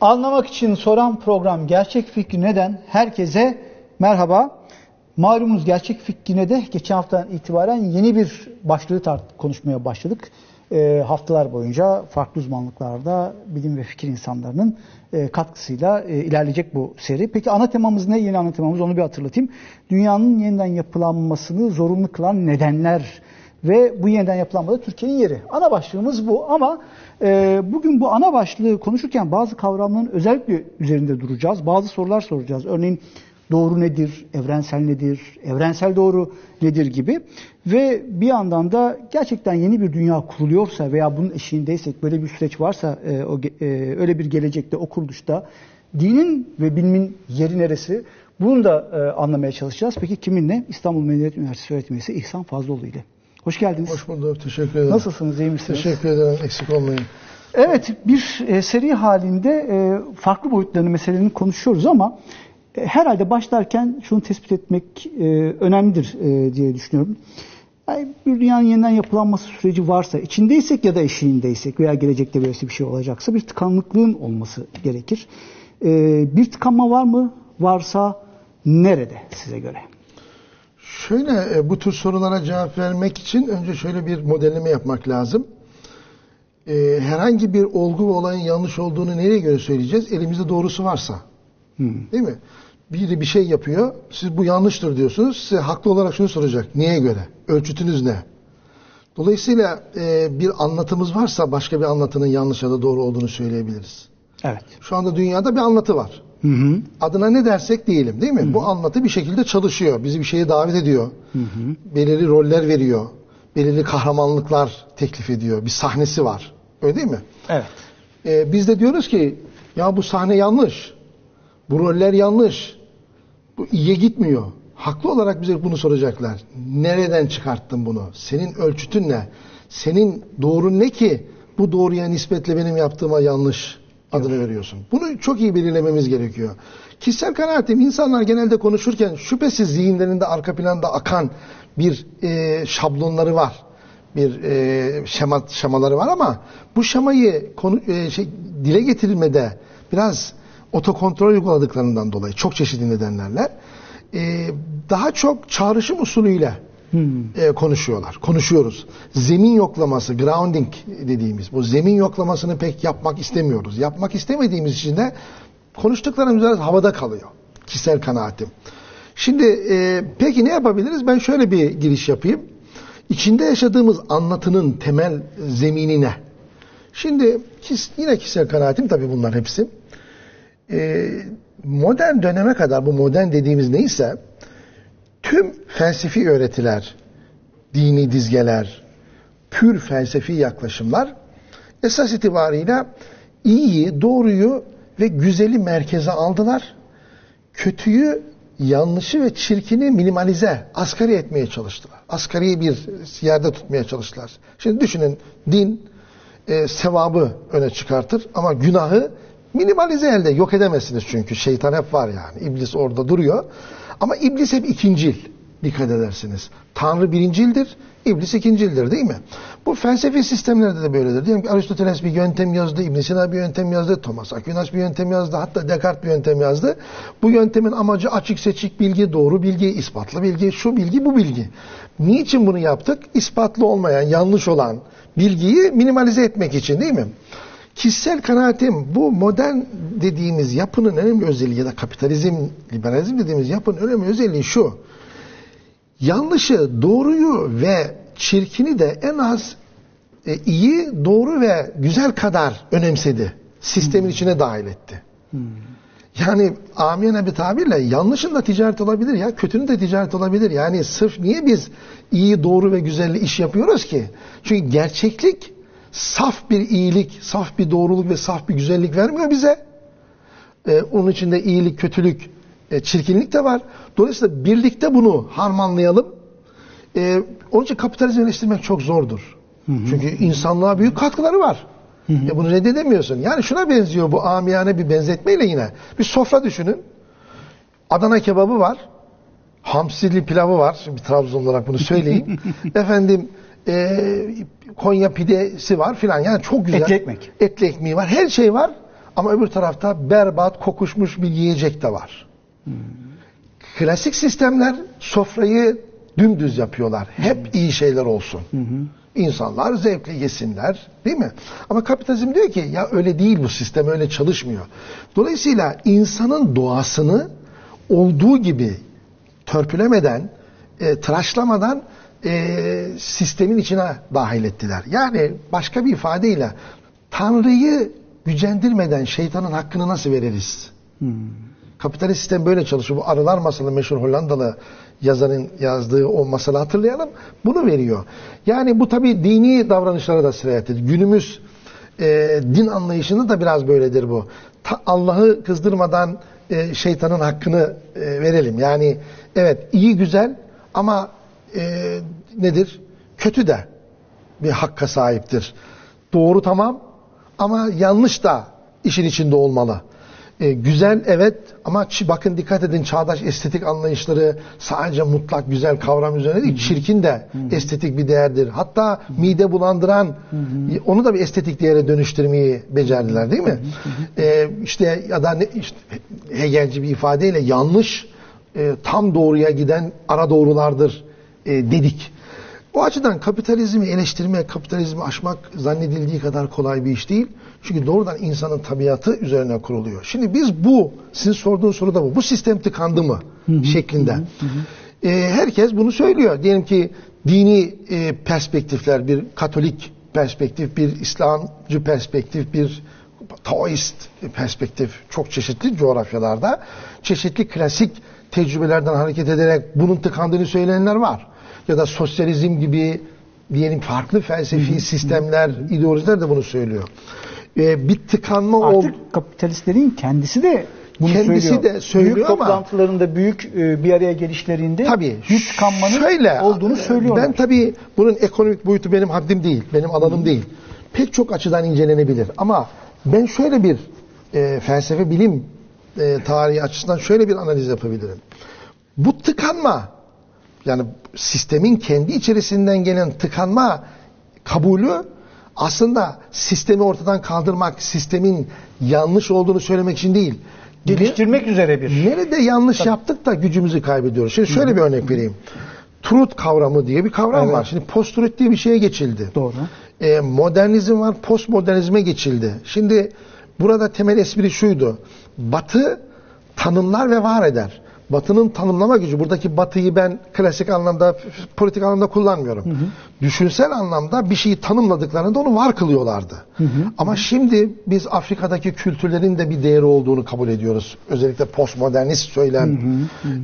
Anlamak için soran program Gerçek Fikri Neden? Herkese merhaba. Malumunuz Gerçek Fikri'ne de geçen haftadan itibaren yeni bir başlığı tart konuşmaya başladık. E, haftalar boyunca farklı uzmanlıklarda bilim ve fikir insanlarının e, katkısıyla e, ilerleyecek bu seri. Peki ana temamız ne? Yeni ana temamız onu bir hatırlatayım. Dünyanın yeniden yapılanmasını zorunlu kılan nedenler ve bu yeniden yapılanmada Türkiye'nin yeri. Ana başlığımız bu ama e, bugün bu ana başlığı konuşurken bazı kavramların özellikle üzerinde duracağız. Bazı sorular soracağız. Örneğin doğru nedir, evrensel nedir, evrensel doğru nedir gibi. Ve bir yandan da gerçekten yeni bir dünya kuruluyorsa veya bunun eşiğindeysek, böyle bir süreç varsa e, e, öyle bir gelecekte, o kuruluşta dinin ve bilimin yeri neresi? Bunu da e, anlamaya çalışacağız. Peki kiminle? İstanbul Medeniyet Üniversitesi öğretim üyesi İhsan Fazlıoğlu ile. Hoş geldiniz. Hoş bulduk. Teşekkür ederim. Nasılsınız? iyi misiniz? Teşekkür ederim. Eksik olmayın. Evet, bir e, seri halinde e, farklı boyutlarını, meselelerini konuşuyoruz ama e, herhalde başlarken şunu tespit etmek e, önemlidir e, diye düşünüyorum. Yani bir dünyanın yeniden yapılanması süreci varsa, içindeysek ya da eşiğindeysek veya gelecekte böyle bir şey olacaksa bir tıkanıklığın olması gerekir. E, bir tıkanma var mı? Varsa nerede size göre? Şöyle e, bu tür sorulara cevap vermek için önce şöyle bir modelleme yapmak lazım. E, herhangi bir olgu ve olayın yanlış olduğunu nereye göre söyleyeceğiz? Elimizde doğrusu varsa. Hmm. Değil mi? Biri bir şey yapıyor, siz bu yanlıştır diyorsunuz. Size haklı olarak şunu soracak. Niye göre? Ölçütünüz ne? Dolayısıyla e, bir anlatımız varsa başka bir anlatının yanlış ya da doğru olduğunu söyleyebiliriz. Evet. Şu anda dünyada bir anlatı var. Hı hı. Adına ne dersek diyelim değil mi? Hı hı. Bu anlatı bir şekilde çalışıyor. Bizi bir şeye davet ediyor. Hı hı. Belirli roller veriyor. Belirli kahramanlıklar teklif ediyor. Bir sahnesi var. Öyle değil mi? Evet. Ee, biz de diyoruz ki ya bu sahne yanlış. Bu roller yanlış. Bu iyiye gitmiyor. Haklı olarak bize bunu soracaklar. Nereden çıkarttın bunu? Senin ölçütün ne? Senin doğrun ne ki bu doğruya nispetle benim yaptığıma yanlış adını veriyorsun. Bunu çok iyi belirlememiz gerekiyor. Kişisel kanaatim insanlar genelde konuşurken şüphesiz zihinlerinde arka planda akan bir e, şablonları var. Bir e, şema şemaları var ama bu şemayı konu, e, şey, dile getirilmede biraz otokontrol uyguladıklarından dolayı çok çeşitli nedenlerle e, daha çok çağrışım usulüyle Hmm. E, konuşuyorlar. Konuşuyoruz. Zemin yoklaması, grounding dediğimiz bu zemin yoklamasını pek yapmak istemiyoruz. Yapmak istemediğimiz için de konuştuklarımız biraz havada kalıyor. Kişisel kanaatim. Şimdi e, peki ne yapabiliriz? Ben şöyle bir giriş yapayım. İçinde yaşadığımız anlatının temel zemini ne? Şimdi yine kişisel kanaatim tabii bunlar hepsi. E, modern döneme kadar bu modern dediğimiz neyse tüm felsefi öğretiler, dini dizgeler, pür felsefi yaklaşımlar esas itibarıyla iyiyi, doğruyu ve güzeli merkeze aldılar. Kötüyü, yanlışı ve çirkini minimalize, asgari etmeye çalıştılar. Asgari bir yerde tutmaya çalıştılar. Şimdi düşünün din e, sevabı öne çıkartır ama günahı minimalize elde yok edemezsiniz çünkü şeytan hep var yani. İblis orada duruyor. Ama iblis hep ikincil. Dikkat edersiniz. Tanrı birincildir, iblis ikincildir değil mi? Bu felsefi sistemlerde de böyledir. Diyelim ki Aristoteles bir yöntem yazdı, ibn Sina bir yöntem yazdı, Thomas Aquinas bir yöntem yazdı, hatta Descartes bir yöntem yazdı. Bu yöntemin amacı açık seçik bilgi, doğru bilgi, ispatlı bilgi, şu bilgi, bu bilgi. Niçin bunu yaptık? İspatlı olmayan, yanlış olan bilgiyi minimalize etmek için değil mi? Kişisel kanaatim bu modern dediğimiz yapının önemli özelliği ya da kapitalizm, liberalizm dediğimiz yapının önemli özelliği şu. Yanlışı, doğruyu ve çirkini de en az e, iyi, doğru ve güzel kadar önemsedi. Sistemin hmm. içine dahil etti. Hmm. Yani amiyane bir tabirle yanlışın da ticaret olabilir ya, kötünün de ticaret olabilir. Yani sırf niye biz iyi, doğru ve güzelli iş yapıyoruz ki? Çünkü gerçeklik saf bir iyilik, saf bir doğruluk ve saf bir güzellik vermiyor bize. Ee, onun içinde iyilik, kötülük, e, çirkinlik de var. Dolayısıyla birlikte bunu harmanlayalım. Ee, onun için kapitalizmi eleştirmek çok zordur. Hı hı. Çünkü insanlığa büyük katkıları var. Hı hı. E bunu reddedemiyorsun. Yani şuna benziyor bu amiyane bir benzetmeyle yine. Bir sofra düşünün. Adana kebabı var. Hamsili pilavı var. Şimdi Trabzon olarak bunu söyleyeyim. Efendim e, Konya pidesi var filan. Yani çok güzel. Etli ekmek. Etli ekmeği var. Her şey var. Ama öbür tarafta berbat, kokuşmuş bir yiyecek de var. Klasik sistemler sofrayı dümdüz yapıyorlar. Hep iyi şeyler olsun. İnsanlar zevkli yesinler, değil mi? Ama kapitalizm diyor ki ya öyle değil bu sistem öyle çalışmıyor. Dolayısıyla insanın doğasını olduğu gibi törpülemeden, e, tıraşlamadan e, sistemin içine dahil ettiler. Yani başka bir ifadeyle Tanrı'yı gücendirmeden şeytanın hakkını nasıl veririz? Kapitalist sistem böyle çalışıyor. Bu arılar masalı meşhur Hollandalı yazarın yazdığı o masalı hatırlayalım. Bunu veriyor. Yani bu tabi dini davranışlara da sirayet ediyor. Günümüz e, din anlayışında da biraz böyledir bu. Allah'ı kızdırmadan e, şeytanın hakkını e, verelim. Yani evet iyi güzel ama e, nedir? Kötü de bir hakka sahiptir. Doğru tamam ama yanlış da işin içinde olmalı. E, güzel evet ama bakın dikkat edin çağdaş estetik anlayışları sadece mutlak güzel kavram üzerine değil çirkin de estetik bir değerdir. Hatta mide bulandıran onu da bir estetik değere dönüştürmeyi becerdiler değil mi? E, işte ya da ne, işte, Hegelci bir ifadeyle yanlış e, tam doğruya giden ara doğrulardır e, dedik. O açıdan kapitalizmi eleştirmek, kapitalizmi aşmak zannedildiği kadar kolay bir iş değil. Çünkü doğrudan insanın tabiatı üzerine kuruluyor. Şimdi biz bu, sizin sorduğunuz soru da bu. Bu sistem tıkandı mı şeklinde. E, herkes bunu söylüyor. Diyelim ki dini e, perspektifler, bir katolik perspektif, bir İslamcı perspektif, bir Taoist perspektif çok çeşitli coğrafyalarda çeşitli klasik tecrübelerden hareket ederek bunun tıkandığını söyleyenler var. Ya da sosyalizm gibi diyelim farklı felsefi sistemler, ideolojiler de bunu söylüyor. Ee, bir tıkanma oldu. Artık kapitalistlerin kendisi de bunu Kendisi söylüyor. de söylüyor büyük ama- toplantılarında, büyük e, bir araya gelişlerinde Tabii. bir tıkanmanın Şöyle, olduğunu söylüyorlar. Ben tabii bunun ekonomik boyutu benim haddim değil, benim alanım değil. Pek çok açıdan incelenebilir. Ama ben şöyle bir e, felsefe bilim e, tarihi açısından şöyle bir analiz yapabilirim. Bu tıkanma, yani sistemin kendi içerisinden gelen tıkanma kabulü aslında sistemi ortadan kaldırmak, sistemin yanlış olduğunu söylemek için değil. Geliştirmek üzere bir. Nerede yanlış yaptık da gücümüzü kaybediyoruz. Şimdi şöyle bir örnek vereyim. Truth kavramı diye bir kavram Evet. var. Şimdi post-truth diye bir şeye geçildi. Doğru. Ee, modernizm var, postmodernizme geçildi. Şimdi burada temel espri şuydu. Batı tanımlar ve var eder. Batının tanımlama gücü, buradaki batıyı ben klasik anlamda, politik anlamda kullanmıyorum. Düşünsel anlamda bir şeyi tanımladıklarında onu var kılıyorlardı. Ama şimdi biz Afrika'daki kültürlerin de bir değeri olduğunu kabul ediyoruz. Özellikle postmodernist söylem.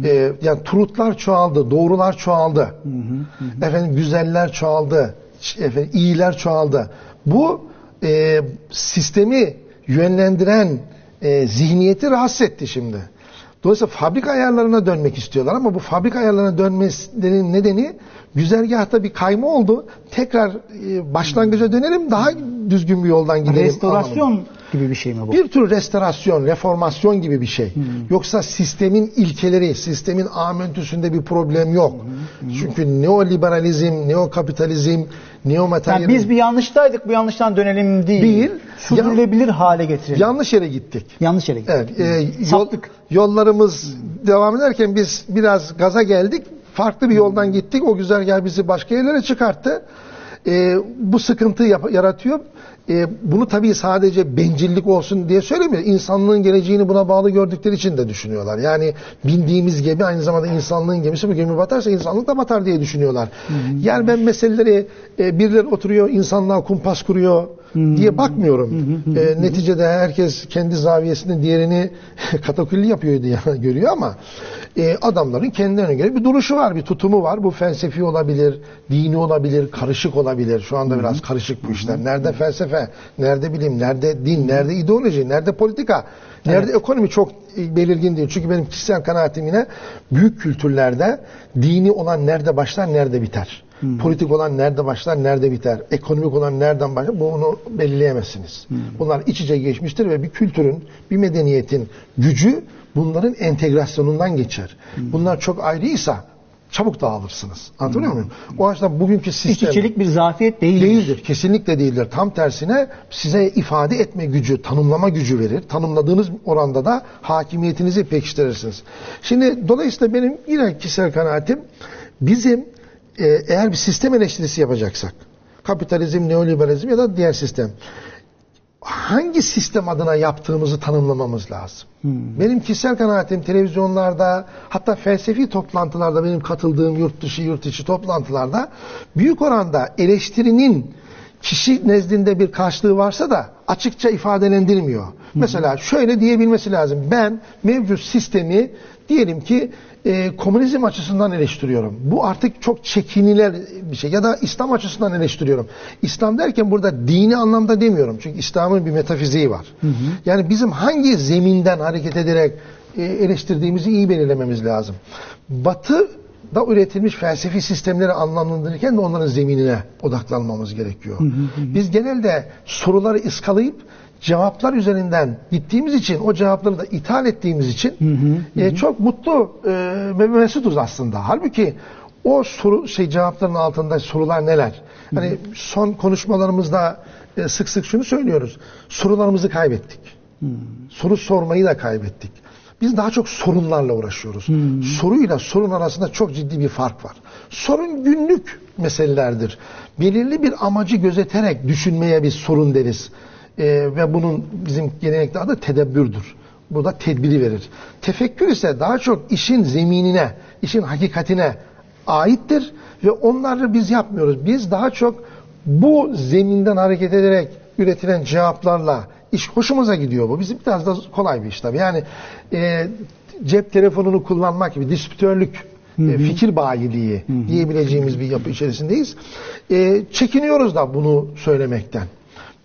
Ee, yani truthlar çoğaldı, doğrular çoğaldı. Efendim güzeller çoğaldı, efendim iyiler çoğaldı. Bu e, sistemi yönlendiren e, zihniyeti rahatsız etti şimdi. Dolayısıyla fabrika ayarlarına dönmek istiyorlar ama bu fabrika ayarlarına dönmesinin nedeni güzergahta bir kayma oldu. Tekrar e, başlangıca dönelim daha düzgün bir yoldan gidelim. anlamında. Restorasyon gibi bir şey mi bu? Bir tür restorasyon, reformasyon gibi bir şey. Hmm. Yoksa sistemin ilkeleri, sistemin amentüsünde bir problem yok. Çünkü neoliberalizm, neokapitalizm, Yani neomateryalizm biz bir yanlıştaydık, bu yanlıştan dönelim değil. Değil. Sürdürülebilir hale getirelim. yanlış yere gittik. Yanlış yere gittik. Evet, e, yol, yollarımız devam ederken biz biraz gaza geldik. Farklı bir yoldan gittik. O güzergah bizi başka yerlere çıkarttı. E, bu sıkıntı yap- yaratıyor. E, bunu tabii sadece bencillik olsun diye söylemiyor. İnsanlığın geleceğini buna bağlı gördükleri için de düşünüyorlar. Yani bindiğimiz gemi aynı zamanda insanlığın gemisi. Bu gemi batarsa insanlık da batar diye düşünüyorlar. Yani ben meseleleri e, birileri oturuyor, insanlığa kumpas kuruyor diye bakmıyorum. E, neticede herkes kendi zaviyesinde diğerini katakulli yapıyor diye görüyor ama e, adamların kendilerine göre bir duruşu var, bir tutumu var. Bu felsefi olabilir, dini olabilir, karışık olabilir. Şu anda biraz karışık bu işler. Nerede felsefe, nerede bilim, nerede din, nerede ideoloji, nerede politika, nerede ekonomi çok e, belirgin değil. Çünkü benim kişisel kanaatim yine büyük kültürlerde dini olan nerede başlar, nerede biter. Politik olan nerede başlar, nerede biter. Ekonomik olan nereden başlar, bunu belirleyemezsiniz. Bunlar iç içe geçmiştir ve bir kültürün, bir medeniyetin gücü bunların entegrasyonundan geçer. Bunlar çok ayrıysa çabuk dağılırsınız. Anlatabiliyor muyum? O açıdan bugünkü sistem içelik bir zafiyet değil. değildir. Kesinlikle değildir. Tam tersine size ifade etme gücü, tanımlama gücü verir. Tanımladığınız oranda da hakimiyetinizi pekiştirirsiniz. Şimdi dolayısıyla benim yine kişisel kanaatim bizim e, eğer bir sistem eleştirisi yapacaksak kapitalizm, neoliberalizm ya da diğer sistem hangi sistem adına yaptığımızı tanımlamamız lazım. Benim kişisel kanaatim televizyonlarda hatta felsefi toplantılarda benim katıldığım yurt dışı yurt içi toplantılarda büyük oranda eleştirinin kişi nezdinde bir karşılığı varsa da açıkça ifadelendirmiyor. Mesela şöyle diyebilmesi lazım. Ben mevcut sistemi diyelim ki e, komünizm açısından eleştiriyorum. Bu artık çok çekiniler bir şey. Ya da İslam açısından eleştiriyorum. İslam derken burada dini anlamda demiyorum. Çünkü İslam'ın bir metafiziği var. Yani bizim hangi zeminden hareket ederek e, eleştirdiğimizi iyi belirlememiz lazım. Batı da üretilmiş felsefi sistemleri anlamlandırırken de onların zeminine odaklanmamız gerekiyor. Biz genelde soruları ıskalayıp cevaplar üzerinden gittiğimiz için o cevapları da ithal ettiğimiz için e, çok mutlu e, ve mesutuz aslında. Halbuki o soru şey cevapların altında sorular neler? Hani son konuşmalarımızda e, sık sık şunu söylüyoruz. Sorularımızı kaybettik. Soru sormayı da kaybettik. Biz daha çok sorunlarla uğraşıyoruz. Soruyla sorun arasında çok ciddi bir fark var. Sorun günlük meselelerdir. Belirli bir amacı gözeterek düşünmeye bir sorun deriz. Ee, ve bunun bizim gelenekte adı tedebbürdür. Bu da tedbiri verir. Tefekkür ise daha çok işin zeminine, işin hakikatine aittir ve onları biz yapmıyoruz. Biz daha çok bu zeminden hareket ederek üretilen cevaplarla iş hoşumuza gidiyor bu. Bizim biraz da kolay bir iş tabii. Yani e, cep telefonunu kullanmak gibi dispütörlük, e, fikir bayiliği diyebileceğimiz bir yapı içerisindeyiz. E, çekiniyoruz da bunu söylemekten.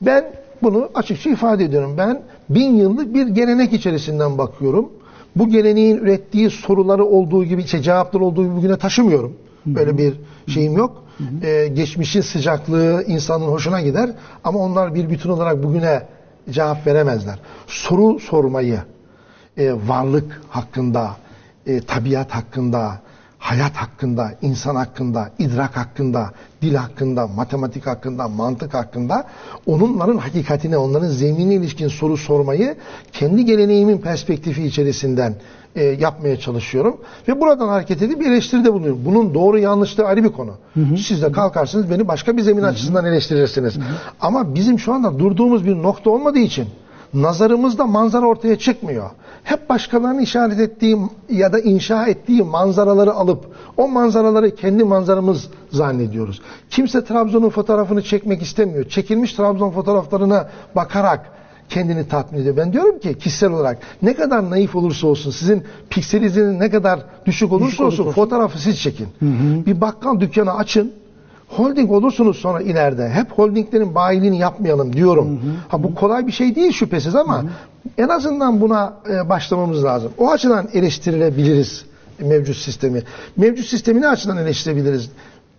Ben bunu açıkça ifade ediyorum. Ben bin yıllık bir gelenek içerisinden bakıyorum. Bu geleneğin ürettiği soruları olduğu gibi, şey, cevaplar olduğu gibi bugüne taşımıyorum. Böyle bir şeyim yok. Ee, geçmişin sıcaklığı insanın hoşuna gider ama onlar bir bütün olarak bugüne cevap veremezler. Soru sormayı, e, varlık hakkında, e, tabiat hakkında, hayat hakkında, insan hakkında, idrak hakkında, dil hakkında, matematik hakkında, mantık hakkında onların hakikatine, onların zeminine ilişkin soru sormayı kendi geleneğimin perspektifi içerisinden e, yapmaya çalışıyorum. Ve buradan hareket edip eleştiride bulunuyorum. Bunun doğru yanlışlığı ayrı bir konu. Siz de kalkarsınız beni başka bir zemin açısından eleştirirsiniz. Ama bizim şu anda durduğumuz bir nokta olmadığı için nazarımızda manzara ortaya çıkmıyor. Hep başkalarının işaret ettiği ya da inşa ettiği manzaraları alıp o manzaraları kendi manzaramız zannediyoruz. Kimse Trabzon'un fotoğrafını çekmek istemiyor. Çekilmiş Trabzon fotoğraflarına bakarak kendini tatmin ediyor. Ben diyorum ki kişisel olarak ne kadar naif olursa olsun sizin pikselinizin ne kadar düşük olursa Düşük olsun olursa fotoğrafı siz çekin. Bir bakkal dükkanı açın. Holding olursunuz sonra ileride. Hep holdinglerin bayiliğini yapmayalım diyorum. Ha bu kolay bir şey değil şüphesiz ama en azından buna e, başlamamız lazım. O açıdan eleştirilebiliriz mevcut sistemi. Mevcut sistemi ne açıdan eleştirebiliriz?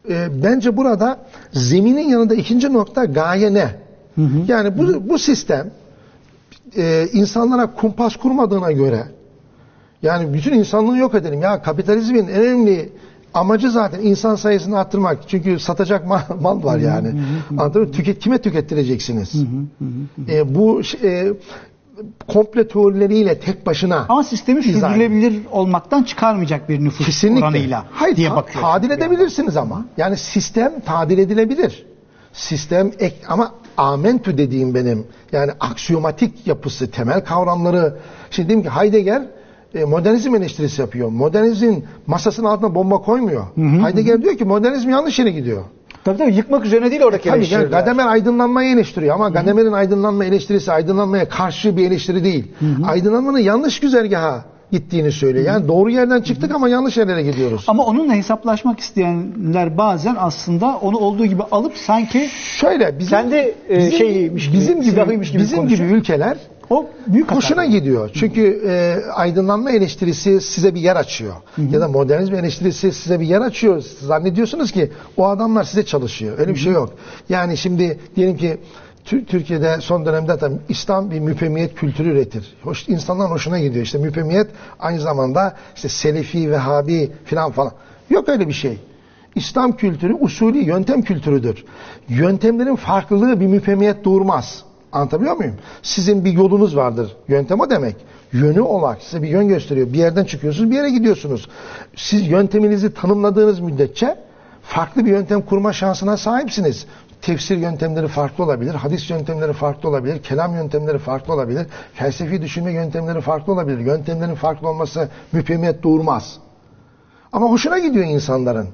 E, bence burada zeminin yanında ikinci nokta gaye ne? Yani bu, bu sistem e, insanlara kumpas kurmadığına göre yani bütün insanlığı yok edelim. Ya kapitalizmin en önemli amacı zaten insan sayısını arttırmak. Çünkü satacak mal, mal var yani. Anladın mı? Tüket, kime tükettireceksiniz? E, bu e, komple teorileriyle tek başına Ama sistemi sürdürülebilir olmaktan çıkarmayacak bir nüfus Kesinlikle. oranıyla Hayır, diye ta- bakıyor. tadil edebilirsiniz ama. Yani sistem tadil edilebilir. Sistem ek ama amentü dediğim benim yani aksiyomatik yapısı, temel kavramları. Şimdi diyeyim ki Heidegger e, modernizm eleştirisi yapıyor. Modernizmin masasının altına bomba koymuyor. Heidegger diyor ki modernizm yanlış yere gidiyor. Tabii tabii yıkmak üzerine değil oradaki Tabii yani. Gadamer aydınlanmayı eleştiriyor ama Gadamer'in aydınlanma eleştirisi aydınlanmaya karşı bir eleştiri değil. Aydınlanmanın yanlış güzergaha gittiğini söylüyor. Yani doğru yerden çıktık ama yanlış yerlere gidiyoruz. Ama onunla hesaplaşmak isteyenler bazen aslında onu olduğu gibi alıp sanki Şöyle bizim Kendi, e, şeyiymiş gibi, bizim gibi gibi bizim gibi ülkeler o büyük hoşuna hata. gidiyor. Çünkü e, aydınlanma eleştirisi size bir yer açıyor. Ya da modernizm eleştirisi size bir yer açıyor. Zannediyorsunuz ki o adamlar size çalışıyor. Öyle bir şey yok. Yani şimdi diyelim ki Tür- Türkiye'de son dönemde tabii İslam bir müpemiyet kültürü üretir. Hoş, insanların hoşuna gidiyor. İşte müpemiyet aynı zamanda işte Selefi, Vehhabi filan falan. Yok öyle bir şey. İslam kültürü usulü yöntem kültürüdür. Yöntemlerin farklılığı bir müfemiyet doğurmaz. Anlatabiliyor muyum? Sizin bir yolunuz vardır. Yöntem o demek. Yönü olarak size bir yön gösteriyor. Bir yerden çıkıyorsunuz, bir yere gidiyorsunuz. Siz yönteminizi tanımladığınız müddetçe farklı bir yöntem kurma şansına sahipsiniz. Tefsir yöntemleri farklı olabilir, hadis yöntemleri farklı olabilir, kelam yöntemleri farklı olabilir, felsefi düşünme yöntemleri farklı olabilir. Yöntemlerin farklı olması müfemiyet doğurmaz. Ama hoşuna gidiyor insanların.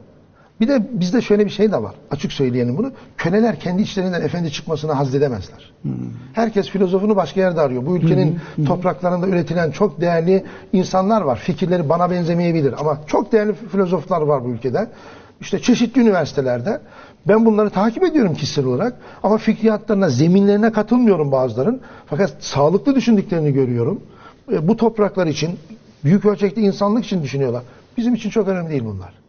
Bir de bizde şöyle bir şey de var. Açık söyleyelim bunu. Köleler kendi içlerinden efendi çıkmasını hazdedemezler. Herkes filozofunu başka yerde arıyor. Bu ülkenin topraklarında üretilen çok değerli insanlar var. Fikirleri bana benzemeyebilir ama çok değerli filozoflar var bu ülkede. İşte çeşitli üniversitelerde. Ben bunları takip ediyorum kişisel olarak. Ama fikriyatlarına, zeminlerine katılmıyorum bazıların. Fakat sağlıklı düşündüklerini görüyorum. E, Bu topraklar için, büyük ölçekte insanlık için düşünüyorlar. Bizim için çok önemli değil bunlar.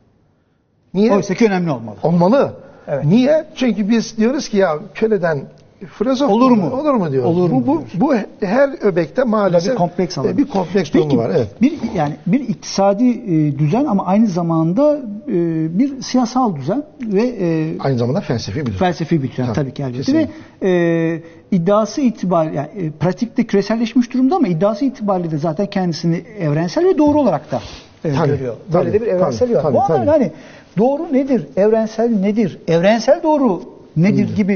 Niye? Oysa ki önemli olmalı. Olmalı. Evet. Niye? Çünkü biz diyoruz ki ya köleden filozof Olur mu? Olur mu diyoruz. Olur bu, mu bu, bu her öbekte maalesef bir kompleks e, bir kompleks Peki, durumu var. Evet. Bir yani bir iktisadi e, düzen ama aynı zamanda e, bir siyasal düzen ve e, Aynı zamanda felsefi bir durum. felsefi bir düzen Tabii, tabii, ki elbette kesinlikle. ve e, iddiası itibariyle yani, e, pratikte küreselleşmiş durumda ama iddiası itibariyle de zaten kendisini evrensel ve doğru olarak da e, Tabii, görüyor. Böyle tabii, de bir evrensel tabii, var. tabii, Bu tabii. hani doğru nedir? Evrensel nedir? Evrensel doğru nedir gibi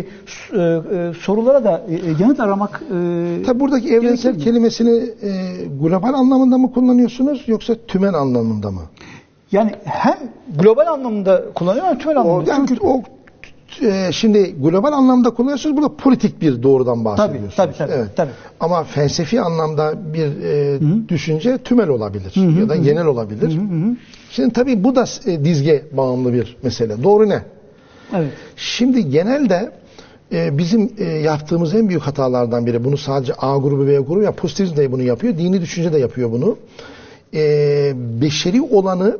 e, e, sorulara da e, yanıt aramak e, Tabi buradaki evrensel mi? kelimesini e, global anlamında mı kullanıyorsunuz yoksa tümen anlamında mı? Yani hem global anlamda kullanıyor hem tümel O, anlamda. yani Çünkü o e, şimdi global anlamda kullanıyorsunuz burada politik bir doğrudan bahsediyorsunuz. tabii, tabii, tabii. Ama felsefi anlamda bir e, düşünce tümel olabilir ya da genel olabilir. Şimdi tabii bu da e, dizge bağımlı bir mesele. Doğru ne? Evet. Şimdi genelde e, bizim e, yaptığımız en büyük hatalardan biri bunu sadece A grubu B grubu ya pozitivizm de bunu yapıyor. Dini düşünce de yapıyor bunu. E, beşeri olanı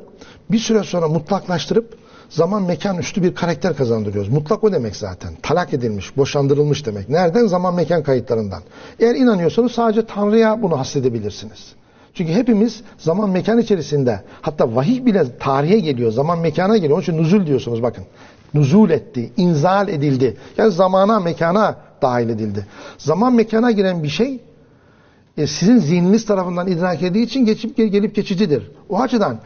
bir süre sonra mutlaklaştırıp zaman mekan üstü bir karakter kazandırıyoruz. Mutlak o demek zaten. Talak edilmiş, boşandırılmış demek. Nereden? Zaman mekan kayıtlarından. Eğer inanıyorsanız sadece Tanrı'ya bunu hassedebilirsiniz. Çünkü hepimiz zaman mekan içerisinde hatta vahiy bile tarihe geliyor, zaman mekana geliyor. Onun için nuzul diyorsunuz bakın. Nuzul etti, inzal edildi. Yani zamana, mekana dahil edildi. Zaman mekana giren bir şey e, sizin zihniniz tarafından idrak edildiği için geçip gel- gelip geçicidir. O açıdan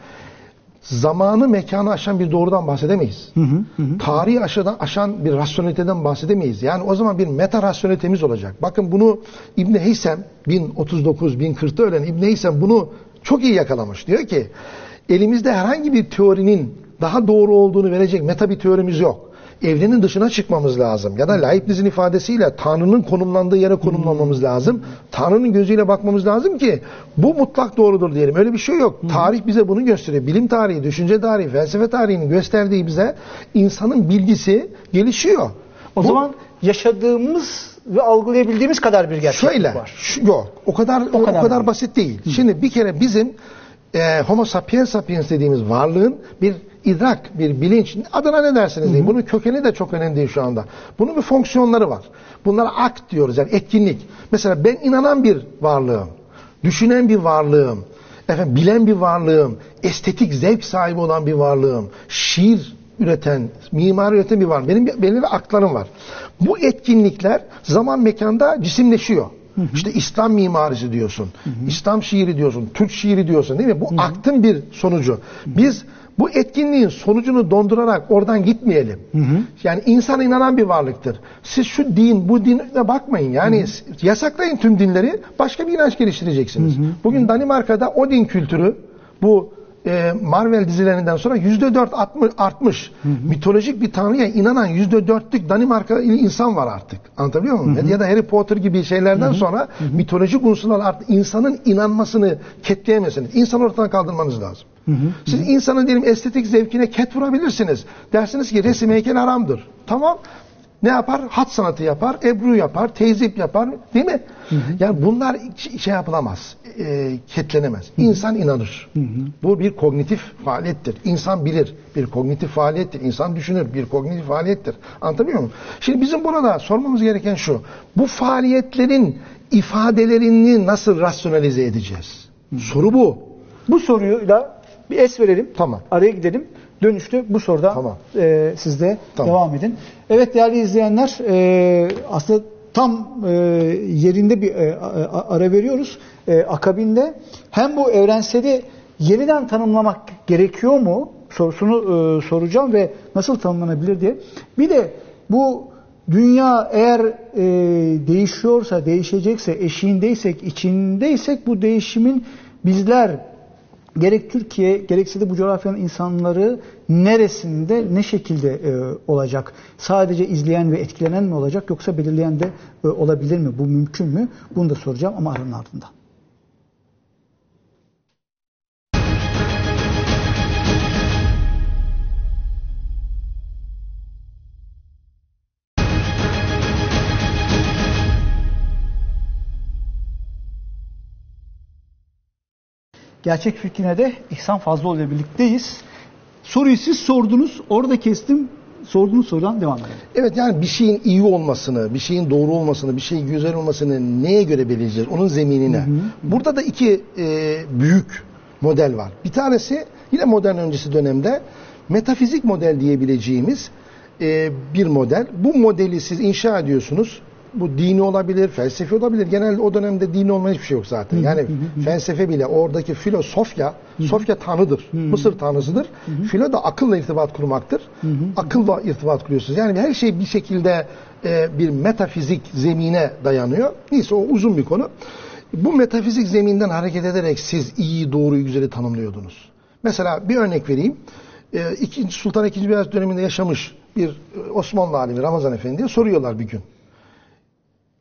zamanı mekanı aşan bir doğrudan bahsedemeyiz. Tarihi aşadan, aşan bir rasyoneliteden bahsedemeyiz. Yani o zaman bir meta rasyonelitemiz olacak. Bakın bunu İbn Heysem 1039-1040'ta ölen İbn Heysem bunu çok iyi yakalamış. Diyor ki elimizde herhangi bir teorinin daha doğru olduğunu verecek meta bir teorimiz yok. Evrenin dışına çıkmamız lazım. Ya da Leibniz'in ifadesiyle Tanrı'nın konumlandığı yere konumlanmamız lazım. Tanrı'nın gözüyle bakmamız lazım ki bu mutlak doğrudur diyelim. Öyle bir şey yok. Tarih bize bunu gösteriyor. Bilim tarihi, düşünce tarihi, felsefe tarihinin gösterdiği bize insanın bilgisi gelişiyor. O Bu- zaman yaşadığımız ve algılayabildiğimiz kadar bir gerçeklik Şöyle, var. şu- yok o kadar o kadar kadar, değil. basit değil. Şimdi bir kere bizim e, Homo sapiens sapiens dediğimiz varlığın bir idrak, bir bilinç, adına ne derseniz deyin. Bunun kökeni de çok önemli değil şu anda. Bunun bir fonksiyonları var. Bunlara akt diyoruz yani etkinlik. Mesela ben inanan bir varlığım, düşünen bir varlığım, efendim bilen bir varlığım, estetik zevk sahibi olan bir varlığım, şiir üreten, mimar üreten bir varlığım. Benim belirli bir aktlarım var. Bu etkinlikler zaman mekanda cisimleşiyor. İşte İslam mimarisi diyorsun, İslam şiiri diyorsun, Türk şiiri diyorsun değil mi? Bu aktın bir sonucu. Biz bu etkinliğin sonucunu dondurarak oradan gitmeyelim. Yani insan inanan bir varlıktır. Siz şu din, bu dine bakmayın. Yani yasaklayın tüm dinleri, başka bir inanç geliştireceksiniz. Bugün Danimarka'da o din kültürü, bu e, Marvel dizilerinden sonra yüzde dört artmış. artmış. Mitolojik bir tanrıya inanan yüzde dörtlük Danimarka insan var artık. Anlatabiliyor muyum? Ya da Harry Potter gibi şeylerden sonra mitolojik unsurlar artık insanın inanmasını ketleyemezsiniz. İnsanı ortadan kaldırmanız lazım. Siz insanın diyelim estetik zevkine ket vurabilirsiniz. Dersiniz ki resim heykel haramdır. Tamam. Ne yapar? Hat sanatı yapar, ebru yapar, teyzip yapar değil mi? Yani bunlar şey yapılamaz, e, ketlenemez. İnsan inanır. Bu bir kognitif faaliyettir. İnsan bilir, bir kognitif faaliyettir. İnsan düşünür, bir kognitif faaliyettir. Anlatabiliyor muyum? Şimdi bizim burada sormamız gereken şu. Bu faaliyetlerin ifadelerini nasıl rasyonalize edeceğiz? Soru bu. Bu soruyla bir es verelim. Tamam. Araya gidelim. Dönüşte bu soruda Tamam. e, siz de Tamam. devam edin. Evet değerli izleyenler e, aslında tam e, yerinde bir e, ara veriyoruz. E, akabinde hem bu evrenseli yeniden tanımlamak gerekiyor mu sorusunu e, soracağım ve nasıl tanımlanabilir diye. Bir de bu dünya eğer e, değişiyorsa, değişecekse, eşiğindeysek, içindeysek bu değişimin bizler gerek Türkiye gerekse de bu coğrafyanın insanları neresinde ne şekilde e, olacak? Sadece izleyen ve etkilenen mi olacak yoksa belirleyen de e, olabilir mi? Bu mümkün mü? Bunu da soracağım ama aranın ardından. Gerçek fikrine de İhsan Fazlıoğlu ile birlikteyiz. Soruyu siz sordunuz, orada kestim. Sorduğunuz sorudan devam edelim. Evet yani bir şeyin iyi olmasını, bir şeyin doğru olmasını, bir şeyin güzel olmasını neye göre belirleyeceğiz? Onun zeminine. Burada da iki e, büyük model var. Bir tanesi yine modern öncesi dönemde metafizik model diyebileceğimiz e, bir model. Bu modeli siz inşa ediyorsunuz. Bu dini olabilir, felsefi olabilir. Genelde o dönemde dini olmayan hiçbir şey yok zaten. Yani felsefe bile oradaki filosofya, Sofya tanrıdır. Mısır tanrısıdır. Filo da akılla irtibat kurmaktır. Akılla irtibat kuruyorsunuz. Yani her şey bir şekilde e, bir metafizik zemine dayanıyor. Neyse o uzun bir konu. Bu metafizik zeminden hareket ederek siz iyi, doğruyu, güzeli tanımlıyordunuz. Mesela bir örnek vereyim. E, İkinci Sultan II. Beyazıt döneminde yaşamış bir e, Osmanlı alimi Ramazan Efendi'ye soruyorlar bir gün.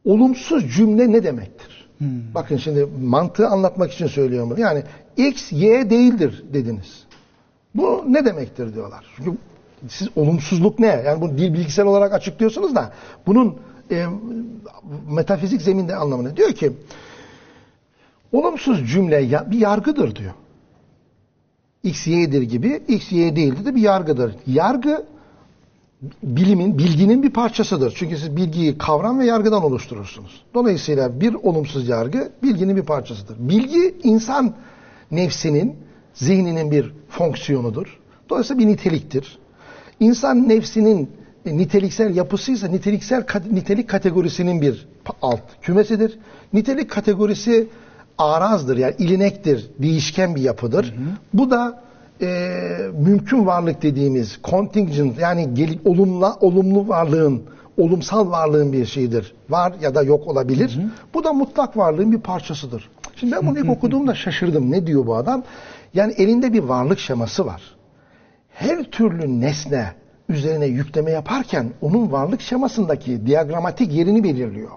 Olumsuz cümle ne demektir? Bakın şimdi mantığı anlatmak için söylüyorum bunu. Yani X, Y değildir dediniz. Bu ne demektir diyorlar. Çünkü siz olumsuzluk ne? Yani bunu dil bilgisayar olarak açıklıyorsunuz da bunun e, metafizik zeminde anlamını diyor ki olumsuz cümle ya, bir yargıdır diyor. X, Y'dir gibi X, Y değildir de bir yargıdır. Yargı bilimin, bilginin bir parçasıdır. Çünkü siz bilgiyi kavram ve yargıdan oluşturursunuz. Dolayısıyla bir olumsuz yargı bilginin bir parçasıdır. Bilgi insan nefsinin, zihninin bir fonksiyonudur. Dolayısıyla bir niteliktir. İnsan nefsinin e, niteliksel yapısıysa niteliksel nitelik kategorisinin bir alt kümesidir. Nitelik kategorisi arazdır yani ilinektir, değişken bir yapıdır. Bu da e, mümkün varlık dediğimiz contingent yani gelip olumlu olumlu varlığın olumsal varlığın bir şeyidir. Var ya da yok olabilir. Bu da mutlak varlığın bir parçasıdır. Şimdi ben bunu ilk okuduğumda şaşırdım. Ne diyor bu adam? Yani elinde bir varlık şeması var. Her türlü nesne üzerine yükleme yaparken onun varlık şemasındaki diagramatik yerini belirliyor.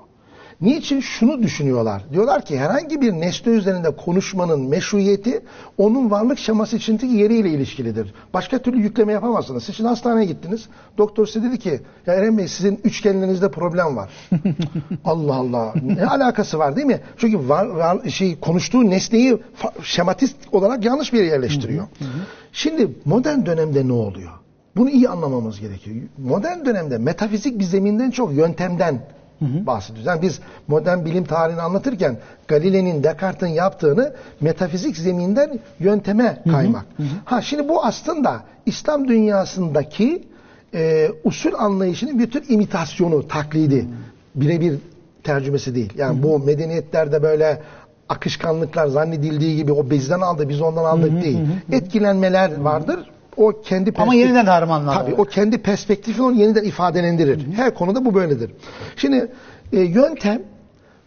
Niçin şunu düşünüyorlar? Diyorlar ki herhangi bir nesne üzerinde konuşmanın meşruiyeti onun varlık şeması içindeki yeriyle ilişkilidir. Başka türlü yükleme yapamazsınız. Siz şimdi hastaneye gittiniz. Doktor size dedi ki ya Eren Bey sizin üçgenlerinizde problem var. Allah Allah. Ne alakası var değil mi? Çünkü var, var- şey konuştuğu nesneyi şematist olarak yanlış bir yere yerleştiriyor. Şimdi modern dönemde ne oluyor? Bunu iyi anlamamız gerekiyor. Modern dönemde metafizik bir zeminden çok yöntemden bahsediyoruz. Yani biz modern bilim tarihini anlatırken Galile'nin, Descartes'in yaptığını metafizik zeminden yönteme kaymak. Ha şimdi bu aslında İslam dünyasındaki e, usul anlayışının bir tür imitasyonu, taklidi. Birebir tercümesi değil. Yani bu medeniyetlerde böyle akışkanlıklar zannedildiği gibi o bizden aldı, biz ondan aldık değil. Etkilenmeler vardır. O kendi Ama yeniden harmanlar Tabii o kendi perspektifini onu yeniden ifadelendirir. Her konuda bu böyledir. Şimdi e, yöntem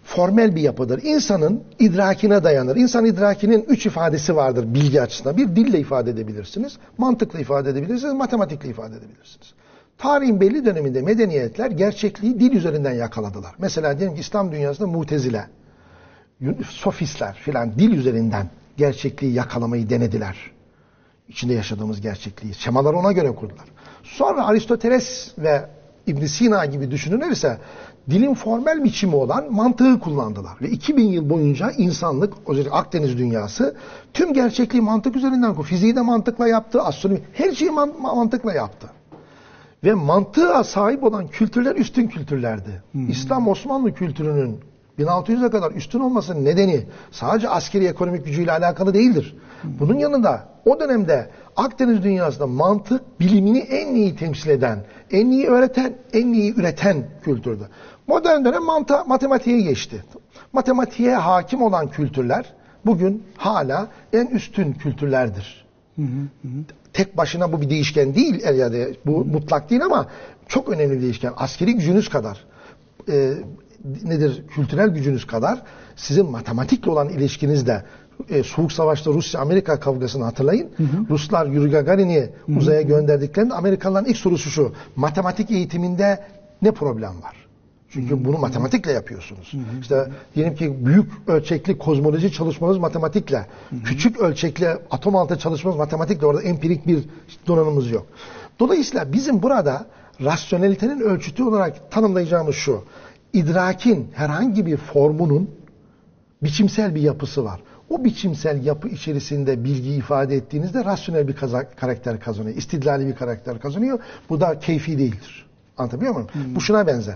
formel bir yapıdır. İnsanın idrakine dayanır. İnsan idrakinin üç ifadesi vardır bilgi açısından. Bir dille ifade edebilirsiniz, mantıkla ifade edebilirsiniz, matematikle ifade edebilirsiniz. Tarihin belli döneminde medeniyetler gerçekliği dil üzerinden yakaladılar. Mesela diyelim ki İslam dünyasında mutezile, sofistler filan dil üzerinden gerçekliği yakalamayı denediler. İçinde yaşadığımız gerçekliği. Şemaları ona göre kurdular. Sonra Aristoteles ve ibn Sina gibi düşünülürse dilin formel biçimi olan mantığı kullandılar. Ve 2000 yıl boyunca insanlık, özellikle Akdeniz dünyası tüm gerçekliği mantık üzerinden kurdu. Fiziği de mantıkla yaptı, astronomi, her şeyi man- mantıkla yaptı. Ve mantığa sahip olan kültürler üstün kültürlerdi. İslam Osmanlı kültürünün 1600'e kadar üstün olmasının nedeni sadece askeri ekonomik gücüyle alakalı değildir. Bunun yanında o dönemde Akdeniz dünyasında mantık bilimini en iyi temsil eden, en iyi öğreten, en iyi üreten kültürdü. Modern dönem manta, matematiğe geçti. Matematiğe hakim olan kültürler bugün hala en üstün kültürlerdir. Tek başına bu bir değişken değil, yani bu mutlak değil ama çok önemli bir değişken. Askeri gücünüz kadar, e, nedir kültürel gücünüz kadar sizin matematikle olan ilişkiniz de e, Soğuk Savaş'ta Rusya-Amerika kavgasını hatırlayın. Hı hı. Ruslar Yuri Gagarin'i uzaya gönderdiklerinde Amerikalıların ilk sorusu şu. Matematik eğitiminde ne problem var? Çünkü bunu matematikle yapıyorsunuz. İşte diyelim ki büyük ölçekli kozmoloji çalışmanız matematikle, küçük ölçekli atom altı çalışmanız matematikle orada empirik bir donanımız yok. Dolayısıyla bizim burada rasyonelitenin ölçütü olarak tanımlayacağımız şu. İdrakin herhangi bir formunun biçimsel bir yapısı var. O biçimsel yapı içerisinde bilgi ifade ettiğinizde rasyonel bir karakter kazanıyor. İstidlali bir karakter kazanıyor. Bu da keyfi değildir. Anlatabiliyor muyum? Hmm. Bu şuna benzer.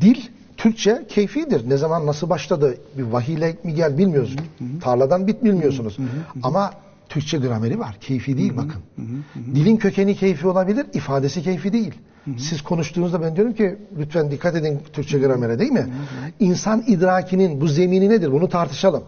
Dil Türkçe keyfidir. Ne zaman nasıl başladı bir vahiyle mi gel bilmiyoruz. Hı hı. Tarladan bit bilmiyorsunuz. Hı hı hı. Ama Türkçe grameri var. Keyfi değil hı hı. bakın. Hı hı. Dilin kökeni keyfi olabilir, ifadesi keyfi değil. Hı hı. Siz konuştuğunuzda ben diyorum ki lütfen dikkat edin Türkçe gramere değil mi? Hı hı. İnsan idrakinin bu zemini nedir? Bunu tartışalım.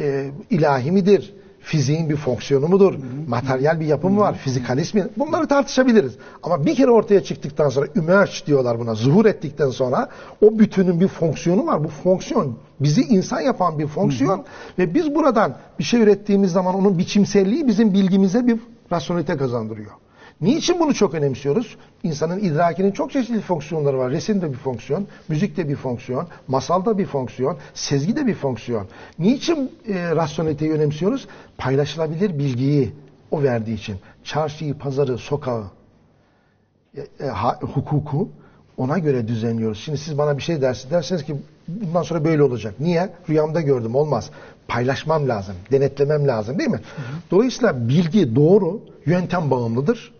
Ee, ilahi midir? Fiziğin bir fonksiyonu mudur? Hı hı. Materyal bir yapı mı var? Fizikalist mi? Bunları tartışabiliriz. Ama bir kere ortaya çıktıktan sonra emerge diyorlar buna. Zuhur ettikten sonra o bütünün bir fonksiyonu var. Bu fonksiyon bizi insan yapan bir fonksiyon hı hı. ve biz buradan bir şey ürettiğimiz zaman onun biçimselliği bizim bilgimize bir rasyonelite kazandırıyor. Niçin bunu çok önemsiyoruz? İnsanın idrakinin çok çeşitli fonksiyonları var. Resim de bir fonksiyon, müzik de bir fonksiyon, masal da bir fonksiyon, sezgi de bir fonksiyon. Niçin e, rasyoneliteyi önemsiyoruz? Paylaşılabilir bilgiyi o verdiği için. Çarşıyı, pazarı, sokağı, e, e, ha, hukuku ona göre düzenliyoruz. Şimdi siz bana bir şey dersiniz, derseniz ki bundan sonra böyle olacak. Niye? Rüyamda gördüm, olmaz. Paylaşmam lazım, denetlemem lazım değil mi? Hı hı. Dolayısıyla bilgi doğru, yöntem bağımlıdır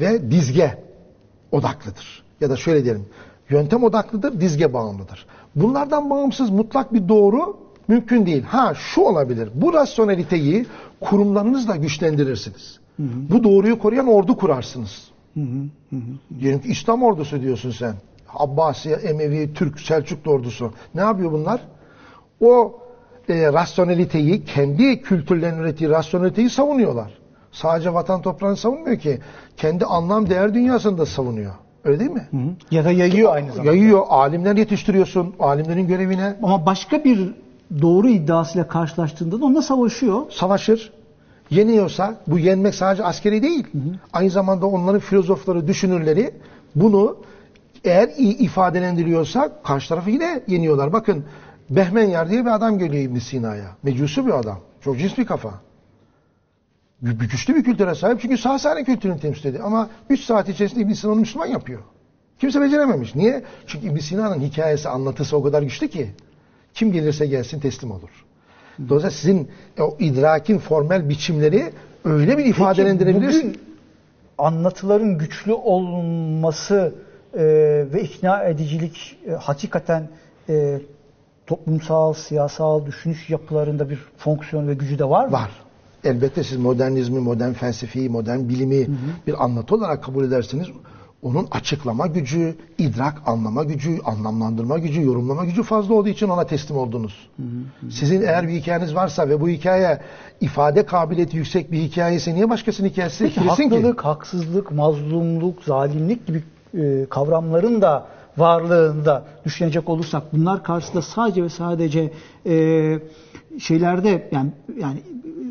ve dizge odaklıdır. Ya da şöyle diyelim, yöntem odaklıdır, dizge bağımlıdır. Bunlardan bağımsız mutlak bir doğru mümkün değil. Ha şu olabilir, bu rasyoneliteyi kurumlarınızla güçlendirirsiniz. Hı hı. Bu doğruyu koruyan ordu kurarsınız. Hı hı hı. Diyelim ki İslam ordusu diyorsun sen. Abbasi, Emevi, Türk, Selçuklu ordusu. Ne yapıyor bunlar? O e, rasyoneliteyi, kendi kültürlerinin ürettiği rasyoneliteyi savunuyorlar. Sadece vatan toprağını savunmuyor ki. Kendi anlam değer dünyasını da savunuyor. Öyle değil mi? Hı hı. Ya da yayıyor aynı zamanda. Yayıyor. Alimler yetiştiriyorsun. Alimlerin görevine. Ama başka bir doğru iddiasıyla karşılaştığında da onunla savaşıyor. Savaşır. Yeniyorsa bu yenmek sadece askeri değil. Hı hı. Aynı zamanda onların filozofları, düşünürleri bunu eğer iyi ifadelendiriyorsa karşı tarafı yine yeniyorlar. Bakın Behmenyar diye bir adam geliyor İbn Sina'ya. Mecusi bir adam. Çok cins bir kafa güçlü bir kültüre sahip çünkü Sasani kültürünü temsil ediyor. Ama 3 saat içerisinde İbn Sina'nı Müslüman yapıyor. Kimse becerememiş. Niye? Çünkü İbn Sina'nın hikayesi, anlatısı o kadar güçlü ki kim gelirse gelsin teslim olur. Dolayısıyla sizin o idrakin formel biçimleri öyle bir ifadelendirebilir. Bugün anlatıların güçlü olması e, ve ikna edicilik e, hakikaten e, toplumsal, siyasal düşünüş yapılarında bir fonksiyon ve gücü de var mı? Var elbette siz modernizmi, modern felsefeyi, modern bilimi hı hı. bir anlatı olarak kabul edersiniz. Onun açıklama gücü, idrak anlama gücü, anlamlandırma gücü, yorumlama gücü fazla olduğu için ona teslim oldunuz. Hı hı. Sizin eğer bir hikayeniz varsa ve bu hikaye ifade kabiliyeti yüksek bir hikayesi niye başkasının hikayesi Peki, haklılık, ki? haksızlık, mazlumluk, zalimlik gibi e, kavramların da varlığında düşünecek olursak bunlar karşısında sadece ve sadece e, şeylerde yani yani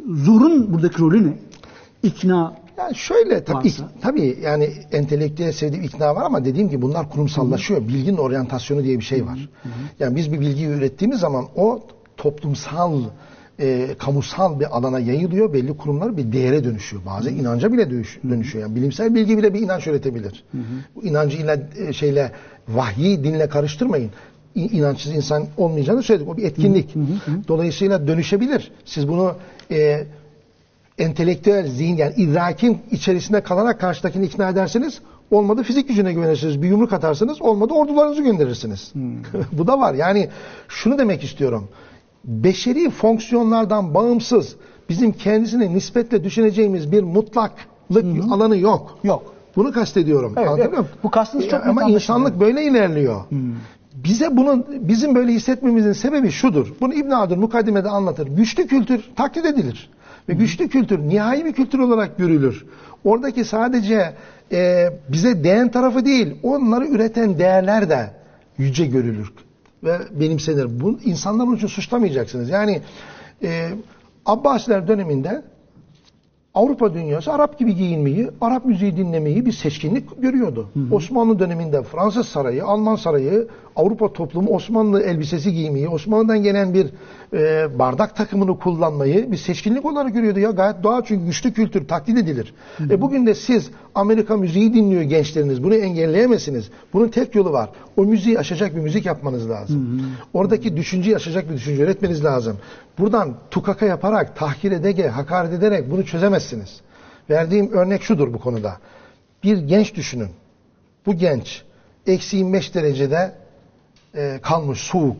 zorun buradaki rolü ne? İkna yani şöyle tabii, ik, tabii yani entelektüel sevdiğim ikna var ama dediğim gibi bunlar kurumsallaşıyor. Hı-hı. Bilginin oryantasyonu diye bir şey var. Hı-hı. Yani biz bir bilgiyi ürettiğimiz zaman o toplumsal e, kamusal bir alana yayılıyor. Belli kurumlar bir değere dönüşüyor. Bazen Hı-hı. inanca bile dönüşüyor. Yani bilimsel bilgi bile bir inanç üretebilir. Hı-hı. Bu inancı ile e, şeyle vahyi dinle karıştırmayın inançsız insan olmayacağını söyledik. O bir etkinlik. Hı hı hı. Dolayısıyla dönüşebilir. Siz bunu e, entelektüel zihin yani idrakin içerisinde kalarak karşıdakini ikna ederseniz olmadı fizik gücüne güvenirsiniz. Bir yumruk atarsınız olmadı ordularınızı gönderirsiniz. Hmm. Bu da var. Yani Şunu demek istiyorum. Beşeri fonksiyonlardan bağımsız bizim kendisine nispetle düşüneceğimiz bir mutlaklık alanı yok. Yok. Bunu kastediyorum. Evet, evet. Bu kastınız çok net Ama insanlık böyle ilerliyor. Bize bunun bizim böyle hissetmemizin sebebi şudur. Bunu İbn Haldun mukaddimede anlatır. Güçlü kültür taklit edilir. Ve güçlü kültür nihai bir kültür olarak görülür. Oradaki sadece e, bize değen tarafı değil, onları üreten değerler de yüce görülür ve benimsenir. Bu insanlar için suçlamayacaksınız. Yani e, Abbasiler döneminde Avrupa dünyası Arap gibi giyinmeyi, Arap müziği dinlemeyi bir seçkinlik görüyordu. Osmanlı döneminde Fransız sarayı, Alman sarayı, Avrupa toplumu Osmanlı elbisesi giymeyi, Osmanlı'dan gelen bir e, bardak takımını kullanmayı bir seçkinlik olarak görüyordu. Ya gayet doğal çünkü güçlü kültür taklit edilir. E bugün de siz Amerika müziği dinliyor gençleriniz. Bunu engelleyemezsiniz. Bunun tek yolu var. O müziği aşacak bir müzik yapmanız lazım. Oradaki düşünceyi aşacak bir düşünce üretmeniz lazım. Buradan tukaka yaparak, tahkir ederek, hakaret ederek bunu çözemezsiniz. Verdiğim örnek şudur bu konuda. Bir genç düşünün. Bu genç eksi 25 derecede e, kalmış soğuk.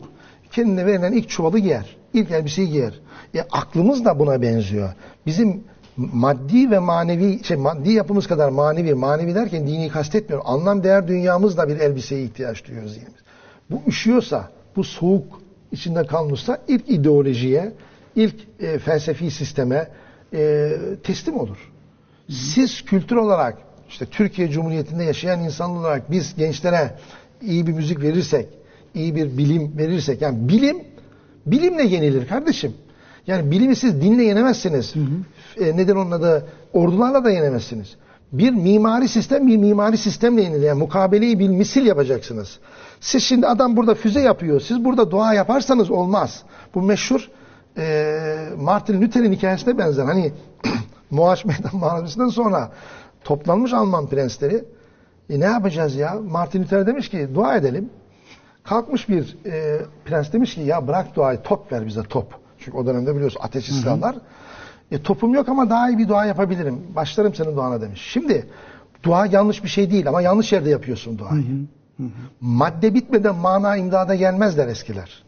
Kendine verilen ilk çuvalı giyer. İlk elbiseyi giyer. E, aklımız da buna benziyor. Bizim maddi ve manevi, şey maddi yapımız kadar manevi, manevi derken dini kastetmiyorum. Anlam değer dünyamız da bir elbiseye ihtiyaç duyuyor zihnimiz. Bu üşüyorsa, bu soğuk içinde kalmışsa ilk ideolojiye, ilk e, felsefi sisteme e, teslim olur. Siz kültür olarak işte Türkiye Cumhuriyeti'nde yaşayan insan olarak biz gençlere iyi bir müzik verirsek, iyi bir bilim verirsek yani bilim bilimle yenilir kardeşim. Yani bilimi siz dinle yenemezsiniz. E, neden onun adı? Ordularla da yenemezsiniz. Bir mimari sistem bir mimari sistemle yenilir. Yani mukabeleyi bir misil yapacaksınız. Siz şimdi adam burada füze yapıyor. Siz burada dua yaparsanız olmaz. Bu meşhur e, Martin Luther'in hikayesine benzer. Hani Muaş Meydan Muharebesi'nden sonra toplanmış Alman prensleri e, ne yapacağız ya? Martin Luther demiş ki dua edelim. Kalkmış bir e, prens demiş ki ya bırak duayı top ver bize top. Çünkü o dönemde biliyorsun ateşli silahlar. E, topum yok ama daha iyi bir dua yapabilirim. Başlarım senin duana demiş. Şimdi dua yanlış bir şey değil ama yanlış yerde yapıyorsun duayı. Madde bitmeden mana imdada gelmez der eskiler.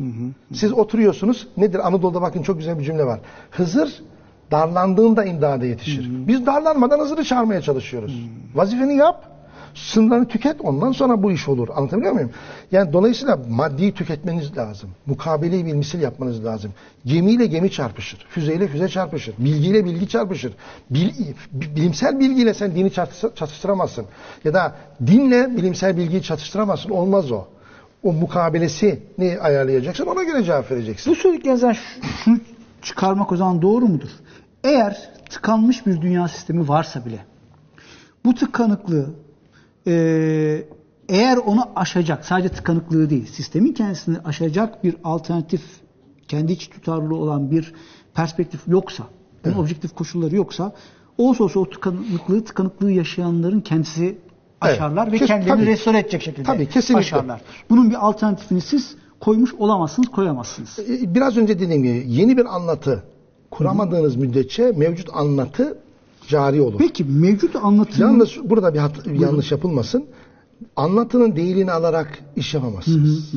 Siz oturuyorsunuz. Nedir? Anadolu'da bakın çok güzel bir cümle var. Hızır darlandığında imdada yetişir. Biz darlanmadan Hızır'ı çağırmaya çalışıyoruz. Vazifeni yap. Sınırlarını tüket ondan sonra bu iş olur. Anlatabiliyor muyum? Yani dolayısıyla maddeyi tüketmeniz lazım. Mukabeleyi bir misil yapmanız lazım. Gemiyle gemi çarpışır. Füzeyle füze çarpışır. Bilgiyle bilgi çarpışır. Bil, bilimsel bilgiyle sen dini çatıştı- çatıştıramazsın. Ya da dinle bilimsel bilgiyi çatıştıramazsın. Olmaz o. O mukabelesini ayarlayacaksın. Ona göre cevap vereceksin. Bu söylediklerinizden şunu çıkarmak o zaman doğru mudur? Eğer tıkanmış bir dünya sistemi varsa bile bu tıkanıklığı e, eğer onu aşacak, sadece tıkanıklığı değil, sistemin kendisini aşacak bir alternatif, kendi iç tutarlı olan bir perspektif yoksa, bunun objektif koşulları yoksa, olsa olsa o tıkanıklığı, tıkanıklığı yaşayanların kendisi aşarlar ve Kes- kendilerini tabii. restore edecek şekilde Tabii, kesinlikle. aşarlar. Bunun bir alternatifini siz koymuş olamazsınız, koyamazsınız. E, Biraz önce dediğim gibi yeni bir anlatı kuramadığınız müddetçe mevcut anlatı cari olur. Peki mevcut anlatının Yalnız burada bir, hat- bir yanlış yapılmasın. Anlatının değilini alarak iş yapamazsınız.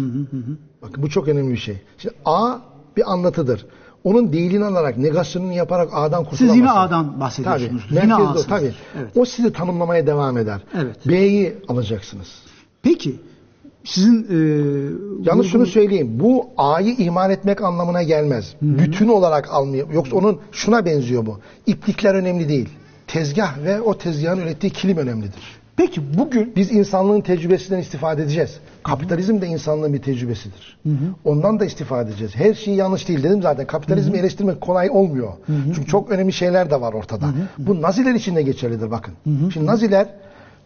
Bakın bu çok önemli bir şey. Şimdi A bir anlatıdır. Onun değilini alarak, negasyonunu yaparak A'dan kurtulamazsınız. Siz yine A'dan bahsediyorsunuz. Tabii. Yine A'sınız. tabii. Evet. O sizi tanımlamaya devam eder. Evet. B'yi alacaksınız. Peki sizin e, Yalnız şunu söyleyeyim. Bu A'yı ihmal etmek anlamına gelmez. Bütün olarak almıyor. Yoksa onun şuna benziyor bu. İplikler önemli değil. Tezgah ve o tezgahın ürettiği kilim önemlidir. Peki bugün Biz insanlığın tecrübesinden istifade edeceğiz. Kapitalizm de insanlığın bir tecrübesidir. Ondan da istifade edeceğiz. Her şey yanlış değil dedim zaten. Kapitalizmi eleştirmek kolay olmuyor. Çünkü çok önemli şeyler de var ortada. Bu Naziler için de geçerlidir bakın. Şimdi Naziler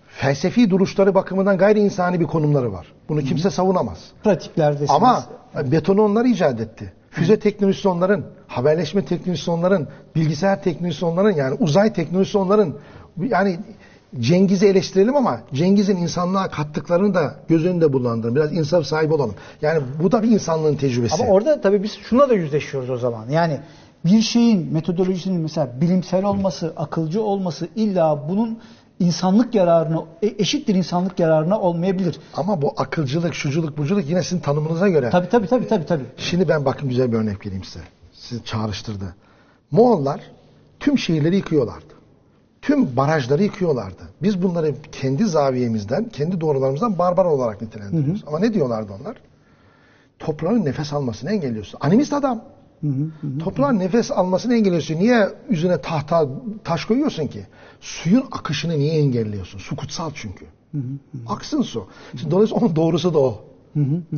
felsefi duruşları bakımından gayri insani bir konumları var. Bunu kimse savunamaz. pratiklerdesiniz. Ama betonu onlar icat etti. Füze teknolojisi onların, haberleşme teknolojisi onların, bilgisayar teknolojisi onların yani uzay teknolojisi onların. Yani Cengiz'i eleştirelim ama Cengiz'in insanlığa kattıklarını da göz önünde bulunduralım. Biraz insaf sahibi olalım. Yani bu da bir insanlığın tecrübesi. Ama orada tabii biz şuna da yüzleşiyoruz o zaman. Yani bir şeyin metodolojisinin mesela bilimsel olması, akılcı olması illa bunun insanlık yararına e- eşittir insanlık yararına olmayabilir. Ama bu akılcılık, şuculuk, buculuk yine sizin tanımınıza göre. Tabii tabii tabii tabii tabii. Şimdi ben bakın güzel bir örnek vereyim size. Sizi çağrıştırdı. Moğollar tüm şehirleri yıkıyorlardı. Tüm barajları yıkıyorlardı. Biz bunları kendi zaviyemizden, kendi doğrularımızdan barbar olarak nitelendiriyoruz. Ama ne diyorlardı onlar? Toprağın nefes almasını engelliyorsun. Animist adam. Toprağın nefes almasını engelliyorsun. Niye yüzüne tahta taş koyuyorsun ki? Suyun akışını niye engelliyorsun? Su kutsal çünkü. Aksın su. Şimdi dolayısıyla onun doğrusu da o.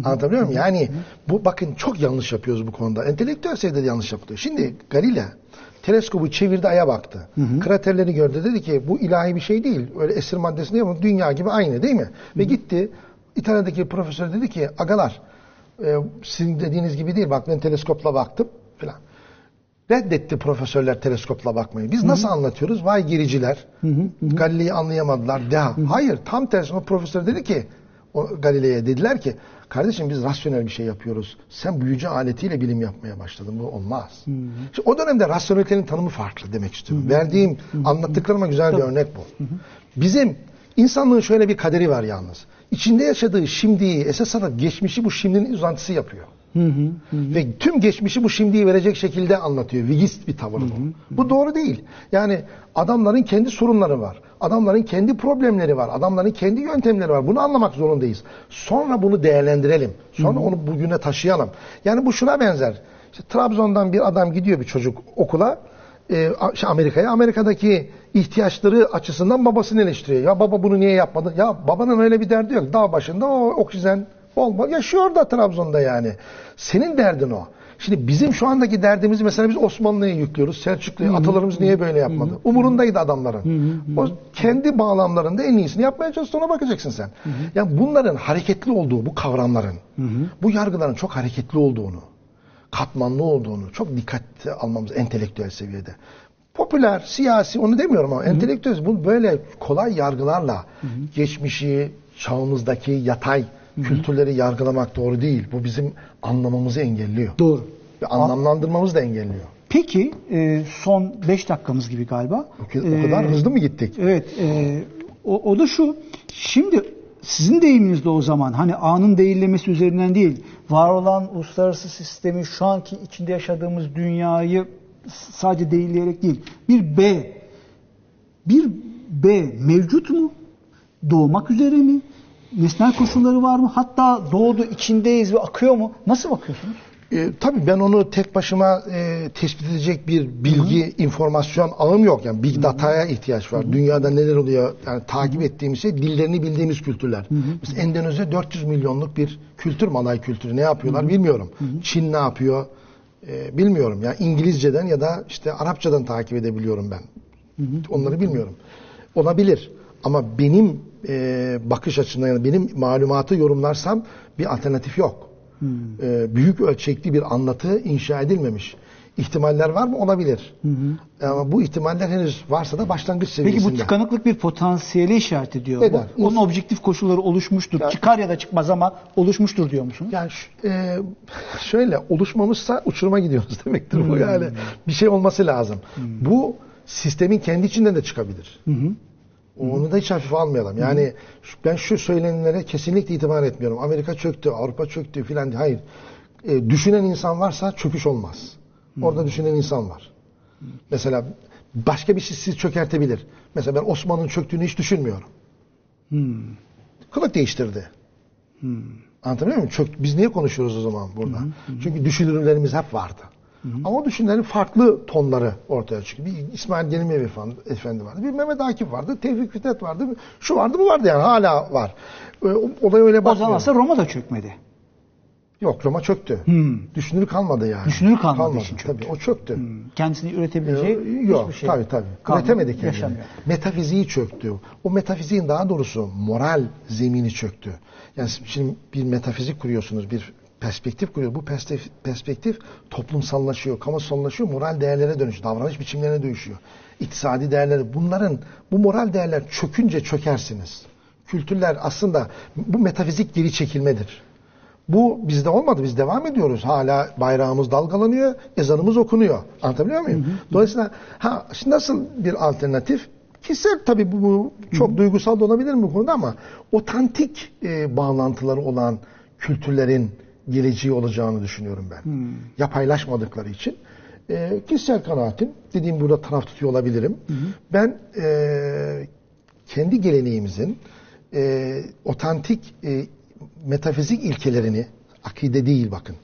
Anlatabiliyor muyum? Yani bu bakın çok yanlış yapıyoruz bu konuda. Entelektüel seviyede de yanlış yapılıyor. Şimdi Galile teleskobu çevirdi aya baktı. Kraterleri gördü. Dedi ki bu ilahi bir şey değil. Öyle esir maddesi değil ama dünya gibi aynı değil mi? Ve gitti İtalya'daki profesör dedi ki agalar e, sizin dediğiniz gibi değil. Bak ben teleskopla baktım filan. Reddetti profesörler teleskopla bakmayı. Biz nasıl anlatıyoruz? Vay gericiler. Galile'yi anlayamadılar. Deha. Hayır tam tersi o profesör dedi ki o Galile'ye dediler ki kardeşim biz rasyonel bir şey yapıyoruz. Sen büyücü aletiyle bilim yapmaya başladın. Bu olmaz. Şimdi o dönemde rasyonelitenin tanımı farklı demek istiyorum. Verdiğim anlattıklarıma güzel bir örnek bu. Bizim insanlığın şöyle bir kaderi var yalnız. İçinde yaşadığı şimdiyi esas alıp geçmişi bu şimdinin uzantısı yapıyor. Ve tüm geçmişi bu şimdiyi verecek şekilde anlatıyor. Vigist bir tavır bu. Bu doğru değil. Yani adamların kendi sorunları var. Adamların kendi problemleri var. Adamların kendi yöntemleri var. Bunu anlamak zorundayız. Sonra bunu değerlendirelim. Sonra onu bugüne taşıyalım. Yani bu şuna benzer. İşte Trabzon'dan bir adam gidiyor bir çocuk okula. e, A- şey, Amerika'ya. Amerika'daki ihtiyaçları açısından babasını eleştiriyor. Ya baba bunu niye yapmadı? Ya babanın öyle bir derdi yok. Dağ başında o oksijen Olmaz. Yaşıyor da Trabzon'da yani. Senin derdin o. Şimdi bizim şu andaki derdimizi mesela biz Osmanlı'ya yüklüyoruz. Selçuklu'ya atalarımız niye böyle yapmadı? Umurundaydı adamların. O kendi bağlamlarında en iyisini yapmaya çalıştı ona bakacaksın sen. Yani bunların hareketli olduğu bu kavramların, bu yargıların çok hareketli olduğunu, katmanlı olduğunu çok dikkate almamız entelektüel seviyede. Popüler, siyasi onu demiyorum ama entelektüel bu böyle kolay yargılarla geçmişi, çağımızdaki yatay kültürleri yargılamak doğru değil. Bu bizim anlamamızı engelliyor. Doğru. Ve anlamlandırmamızı da engelliyor. Peki e, son 5 dakikamız gibi galiba. O, o kadar E, hızlı mı gittik? Evet. e, o, o da şu. Şimdi sizin deyiminizde o zaman hani anın değillemesi üzerinden değil, var olan uluslararası sistemi, şu anki içinde yaşadığımız dünyayı sadece değilleyerek değil, bir B, bir B mevcut mu? Doğmak üzere mi? Nesnel koşulları var mı? Hatta doğdu, içindeyiz ve akıyor mu? Nasıl bakıyorsunuz? E, tabii ben onu tek başıma e, tespit edecek bir bilgi, informasyon ağım yok. Yani big data'ya ihtiyaç var. Dünyada neler oluyor? Yani takip ettiğimiz şey dillerini bildiğimiz kültürler. Mesela Endonezya 400 milyonluk bir kültür, Malay kültürü. Ne yapıyorlar bilmiyorum. Çin ne yapıyor? E, bilmiyorum. Yani İngilizceden ya da işte Arapçadan takip edebiliyorum ben. Onları bilmiyorum. Olabilir. Ama benim e, bakış açımdan yani benim malumatı yorumlarsam bir alternatif yok. E, büyük ölçekli bir anlatı inşa edilmemiş. İhtimaller var mı? Olabilir. Ama bu ihtimaller henüz varsa da başlangıç Peki seviyesinde. bu tıkanıklık bir potansiyeli işaret ediyor. Eder. Bu- Onun objektif koşulları oluşmuştur. Ya- Çıkar ya da çıkmaz ama oluşmuştur diyor musunuz? Yani e, şöyle oluşmamışsa uçuruma gidiyoruz demektir bu yani. Bir şey olması lazım. Bu sistemin kendi içinden de çıkabilir. Onu da hiç hafife almayalım. Yani şu- ben şu söylenenlere kesinlikle itibar etmiyorum. Amerika çöktü, Avrupa çöktü filan. Hayır. E, düşünen insan varsa çöküş olmaz. Orada düşünen insan var. Mesela başka bir şey sizi çökertebilir. Mesela ben Osmanlı'nın çöktüğünü hiç düşünmüyorum. Kılık değiştirdi. Anlatabiliyor muyum? Çök, biz niye konuşuyoruz o zaman burada? Çünkü düşünürlerimiz hep vardı. Ama o farklı tonları ortaya çıkıyor. Bir İsmail Gelimev efendi, vardı. Bir Mehmet Akif vardı. Tevfik Fikret vardı. Şu vardı bu vardı yani hala var. Ee, o- Olay öyle O bakmıyor. zaman ise Roma da çökmedi. Yok Roma çöktü. Düşünür kalmadı yani. Düşünür kalmadığı için çöktü. Tabii o çöktü. Kendisini üretebileceği Ee, Yok hiçbir şey tabii tabii. kalmadı, Üretemedi kendini. Yaşamıyor. Metafiziği çöktü. O metafiziğin daha doğrusu moral zemini çöktü. Yani şimdi bir metafizik kuruyorsunuz, bir perspektif kuruyor. Bu perspektif, perspektif toplumsallaşıyor, kamusallaşıyor, moral değerlere dönüşüyor, davranış biçimlerine dönüşüyor. İktisadi değerleri, bunların, bu moral değerler çökünce çökersiniz. Kültürler aslında, bu metafizik geri çekilmedir. Bu bizde olmadı. Biz devam ediyoruz. Hala bayrağımız dalgalanıyor, ezanımız okunuyor. Anlatabiliyor muyum? Dolayısıyla ha şimdi nasıl bir alternatif? kişisel tabii bu, bu çok duygusal da olabilir bu konuda ama otantik e, bağlantıları olan kültürlerin geleceği olacağını düşünüyorum ben. Yapaylaşmadıkları için. E, kişisel kanaatim, dediğim burada taraf tutuyor olabilirim. Ben e, kendi geleneğimizin e, otantik e, metafizik ilkelerini, akide değil bakın.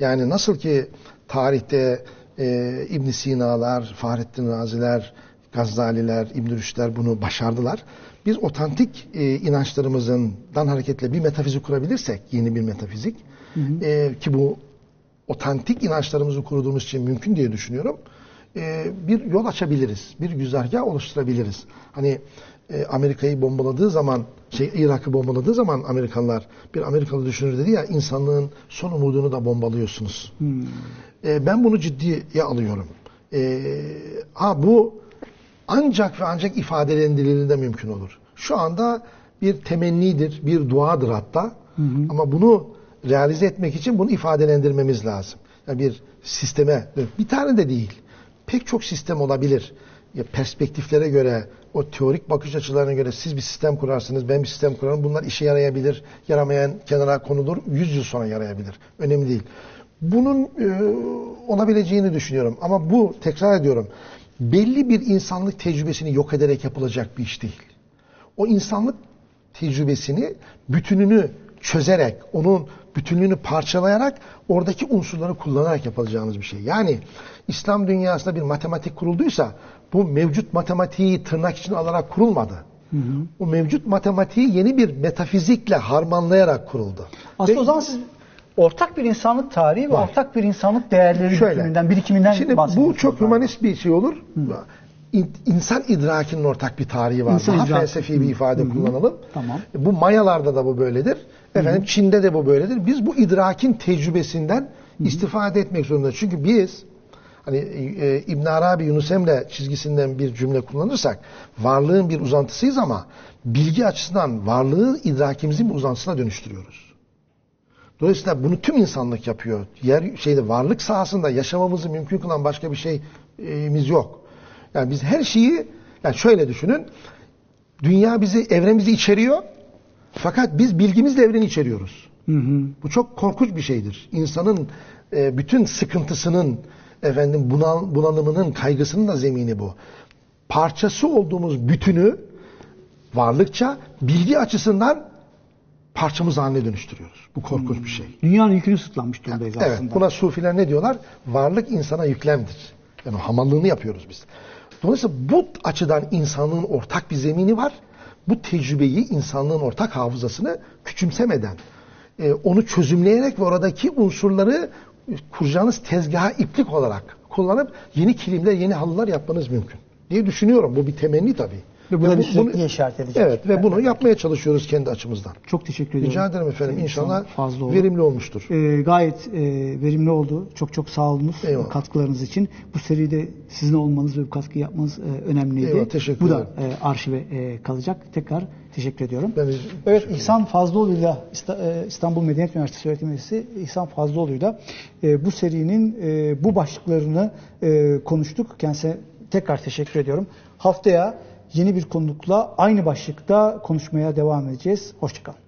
Yani nasıl ki tarihte e, ibn Sina'lar, Fahrettin Raziler, Gazaliler, İbn Rüşdler bunu başardılar. Biz otantik e, inançlarımızdan hareketle bir metafizik kurabilirsek, yeni bir metafizik e, ki bu otantik inançlarımızı kurduğumuz için mümkün diye düşünüyorum. e, bir yol açabiliriz, bir güzergah oluşturabiliriz. Hani e, Amerika'yı bombaladığı zaman, şey Irak'ı bombaladığı zaman Amerikalılar, bir Amerikalı düşünür dedi ya insanlığın son umudunu da bombalıyorsunuz. E, ben bunu ciddiye alıyorum. E, ha bu ancak ve ancak ifadelendirildiğinde mümkün olur. Şu anda bir temennidir, bir duadır hatta. Ama bunu realize etmek için bunu ifadelendirmemiz lazım. Yani bir sisteme, bir tane de değil. Pek çok sistem olabilir. Ya perspektiflere göre, o teorik bakış açılarına göre siz bir sistem kurarsınız, ben bir sistem kurarım. Bunlar işe yarayabilir, yaramayan kenara konulur, 100 yıl sonra yarayabilir. Önemli değil. Bunun e, olabileceğini düşünüyorum. Ama bu, tekrar ediyorum, belli bir insanlık tecrübesini yok ederek yapılacak bir iş değil. O insanlık tecrübesini, bütününü çözerek, onun bütünlüğünü parçalayarak, oradaki unsurları kullanarak yapacağınız bir şey. Yani İslam dünyasında bir matematik kurulduysa, bu mevcut matematiği tırnak içine alarak kurulmadı. O mevcut matematiği yeni bir metafizikle harmanlayarak kuruldu. Aslında Ve- o zaman siz ortak bir insanlık tarihi ve ortak bir insanlık değerleri Şöyle. bütününden, birikiminden Şimdi bu çok galiba. hümanist bir şey olur. İn- İnsan idrakinin ortak bir tarihi var. İnsan Daha idrak- felsefi bir ifade kullanalım. Tamam. Bu Mayalarda da bu böyledir. Efendim Çin'de de bu böyledir. Biz bu idrakin tecrübesinden istifade etmek zorundayız. Çünkü biz hani e, İbn Arabi Yunus Emre çizgisinden bir cümle kullanırsak varlığın bir uzantısıyız ama bilgi açısından varlığı idrakimizin bir uzantısına dönüştürüyoruz. Dolayısıyla bunu tüm insanlık yapıyor. Yer şeyde varlık sahasında yaşamamızı mümkün kılan başka bir şeyimiz yok. Yani biz her şeyi yani şöyle düşünün. Dünya bizi evremizi içeriyor. Fakat biz bilgimizle evreni içeriyoruz. Bu çok korkunç bir şeydir. İnsanın e, bütün sıkıntısının efendim bunal, bunalımının, kaygısının da zemini bu. Parçası olduğumuz bütünü varlıkça bilgi açısından parçamız haline dönüştürüyoruz. Bu korkunç bir şey. Dünyanın yükünü sırtlanmış durumdayız Evet, aslında. buna sufiler ne diyorlar? Varlık insana yüklemdir. Yani hamallığını yapıyoruz biz. Dolayısıyla bu açıdan insanlığın ortak bir zemini var. Bu tecrübeyi, insanlığın ortak hafızasını küçümsemeden, e, onu çözümleyerek ve oradaki unsurları kuracağınız tezgaha iplik olarak kullanıp yeni kilimler, yeni halılar yapmanız mümkün diye düşünüyorum. Bu bir temenni tabii. Ve bu da Ve bir sürekli işaret edecek. Evet ve bunu yapmaya çalışıyoruz kendi açımızdan. Çok teşekkür ediyorum. Rica ederim efendim. İnşallah fazla oldu. verimli olmuştur. Ee, gayet e, verimli oldu. Çok çok sağ olunuz Eyvallah. katkılarınız için. Bu seride sizin olmanız ve bu katkı yapmanız e, önemliydi. Eyvallah, teşekkür bu da ederim. e, arşive e, kalacak. Tekrar teşekkür ediyorum. Ben de- Evet İhsan Fazlıoğlu'yla e, İstanbul Medeniyet Üniversitesi öğretim üyesi İhsan Fazlıoğlu'yla e, bu serinin e, bu başlıklarını e, konuştuk. Kendisine tekrar teşekkür ediyorum. Haftaya yeni bir konukla aynı başlıkta konuşmaya devam edeceğiz. Hoşçakalın.